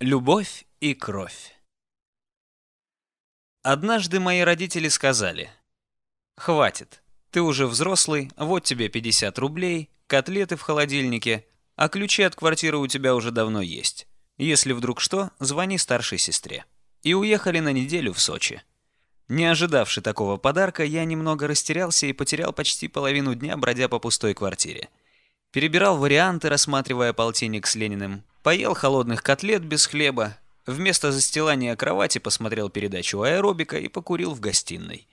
Любовь и кровь. Однажды мои родители сказали, «Хватит, ты уже взрослый, вот тебе 50 рублей, котлеты в холодильнике, а ключи от квартиры у тебя уже давно есть. Если вдруг что, звони старшей сестре». И уехали на неделю в Сочи. Не ожидавший такого подарка, я немного растерялся и потерял почти половину дня, бродя по пустой квартире. Перебирал варианты, рассматривая полтинник с Лениным, Поел холодных котлет без хлеба, вместо застилания кровати посмотрел передачу аэробика и покурил в гостиной.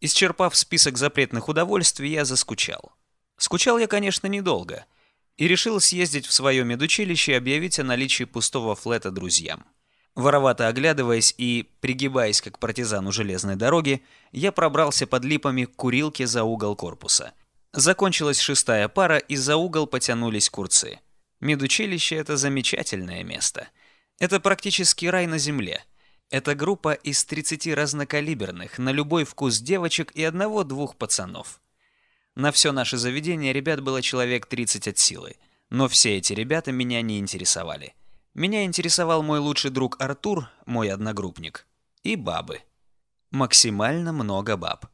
Исчерпав список запретных удовольствий, я заскучал. Скучал я, конечно, недолго. И решил съездить в свое медучилище и объявить о наличии пустого флета друзьям. Воровато оглядываясь и пригибаясь как партизан у железной дороги, я пробрался под липами к курилке за угол корпуса. Закончилась шестая пара, и за угол потянулись курцы. Медучилище — это замечательное место. Это практически рай на земле. Это группа из 30 разнокалиберных, на любой вкус девочек и одного-двух пацанов. На все наше заведение ребят было человек 30 от силы. Но все эти ребята меня не интересовали. Меня интересовал мой лучший друг Артур, мой одногруппник, и бабы. Максимально много баб.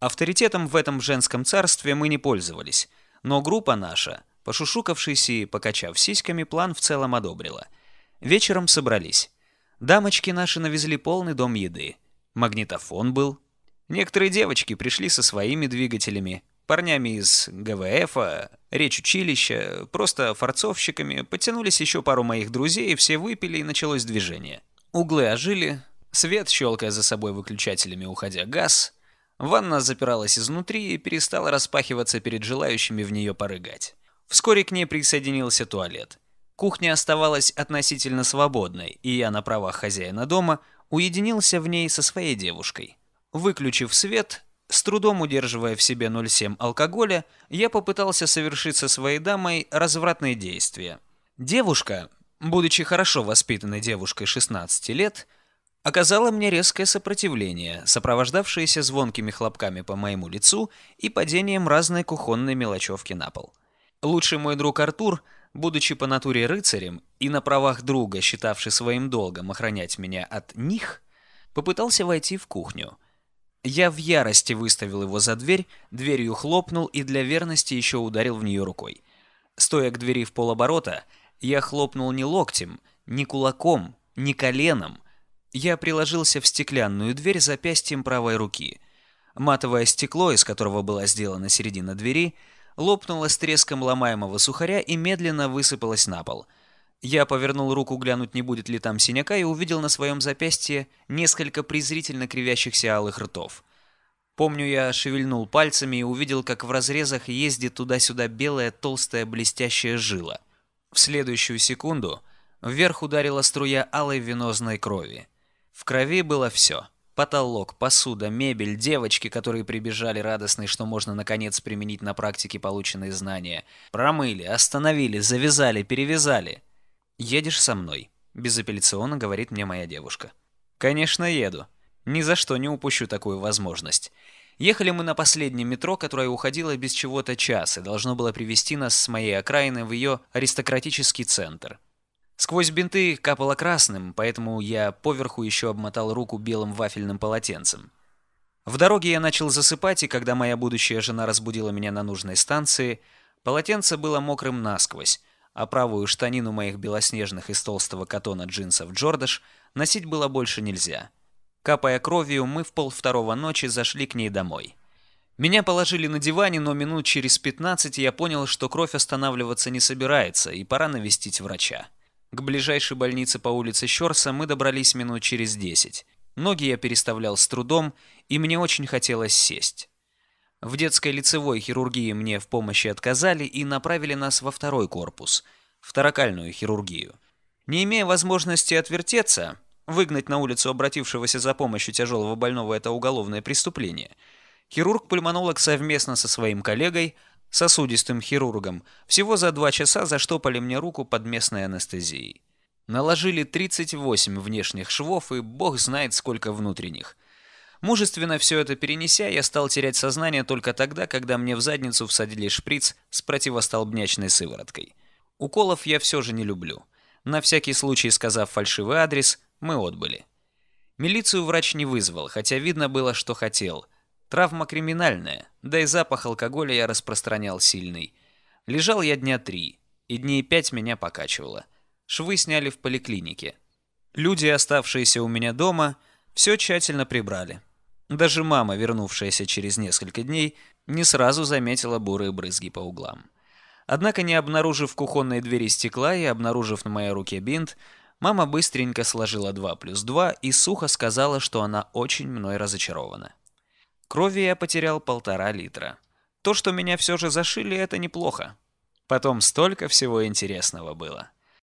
Авторитетом в этом женском царстве мы не пользовались, но группа наша Пошушукавшись и покачав сиськами, план в целом одобрила. Вечером собрались. Дамочки наши навезли полный дом еды. Магнитофон был. Некоторые девочки пришли со своими двигателями, парнями из ГВФ, речь училища, просто форцовщиками, подтянулись еще пару моих друзей, все выпили и началось движение. Углы ожили, свет, щелкая за собой выключателями, уходя газ, ванна запиралась изнутри и перестала распахиваться перед желающими в нее порыгать. Вскоре к ней присоединился туалет. Кухня оставалась относительно свободной, и я на правах хозяина дома уединился в ней со своей девушкой. Выключив свет, с трудом удерживая в себе 0,7 алкоголя, я попытался совершить со своей дамой развратные действия. Девушка, будучи хорошо воспитанной девушкой 16 лет, оказала мне резкое сопротивление, сопровождавшееся звонкими хлопками по моему лицу и падением разной кухонной мелочевки на пол. Лучший мой друг Артур, будучи по натуре рыцарем и на правах друга, считавший своим долгом охранять меня от них, попытался войти в кухню. Я в ярости выставил его за дверь, дверью хлопнул и для верности еще ударил в нее рукой. Стоя к двери в полоборота, я хлопнул не локтем, не кулаком, не коленом. Я приложился в стеклянную дверь запястьем правой руки. Матовое стекло, из которого была сделана середина двери, лопнула с треском ломаемого сухаря и медленно высыпалась на пол. Я повернул руку глянуть, не будет ли там синяка, и увидел на своем запястье несколько презрительно кривящихся алых ртов. Помню, я шевельнул пальцами и увидел, как в разрезах ездит туда-сюда белая толстая блестящая жила. В следующую секунду вверх ударила струя алой венозной крови. В крови было все — Потолок, посуда, мебель, девочки, которые прибежали радостные, что можно наконец применить на практике полученные знания. Промыли, остановили, завязали, перевязали. «Едешь со мной», — безапелляционно говорит мне моя девушка. «Конечно, еду. Ни за что не упущу такую возможность». Ехали мы на последнем метро, которое уходило без чего-то час и должно было привести нас с моей окраины в ее аристократический центр. Сквозь бинты капало красным, поэтому я поверху еще обмотал руку белым вафельным полотенцем. В дороге я начал засыпать, и когда моя будущая жена разбудила меня на нужной станции, полотенце было мокрым насквозь, а правую штанину моих белоснежных из толстого катона джинсов Джордаш носить было больше нельзя. Капая кровью, мы в полвторого ночи зашли к ней домой. Меня положили на диване, но минут через 15 я понял, что кровь останавливаться не собирается, и пора навестить врача. К ближайшей больнице по улице Щорса мы добрались минут через десять. Ноги я переставлял с трудом, и мне очень хотелось сесть. В детской лицевой хирургии мне в помощи отказали и направили нас во второй корпус, в торакальную хирургию. Не имея возможности отвертеться, выгнать на улицу обратившегося за помощью тяжелого больного это уголовное преступление, хирург-пульмонолог совместно со своим коллегой сосудистым хирургом, всего за два часа заштопали мне руку под местной анестезией. Наложили 38 внешних швов и бог знает сколько внутренних. Мужественно все это перенеся, я стал терять сознание только тогда, когда мне в задницу всадили шприц с противостолбнячной сывороткой. Уколов я все же не люблю. На всякий случай сказав фальшивый адрес, мы отбыли. Милицию врач не вызвал, хотя видно было, что хотел. Травма криминальная, да и запах алкоголя я распространял сильный. Лежал я дня три, и дней пять меня покачивало. Швы сняли в поликлинике. Люди, оставшиеся у меня дома, все тщательно прибрали. Даже мама, вернувшаяся через несколько дней, не сразу заметила бурые брызги по углам. Однако, не обнаружив в кухонной двери стекла и обнаружив на моей руке бинт, мама быстренько сложила 2 плюс 2 и сухо сказала, что она очень мной разочарована. Крови я потерял полтора литра. То, что меня все же зашили, это неплохо. Потом столько всего интересного было.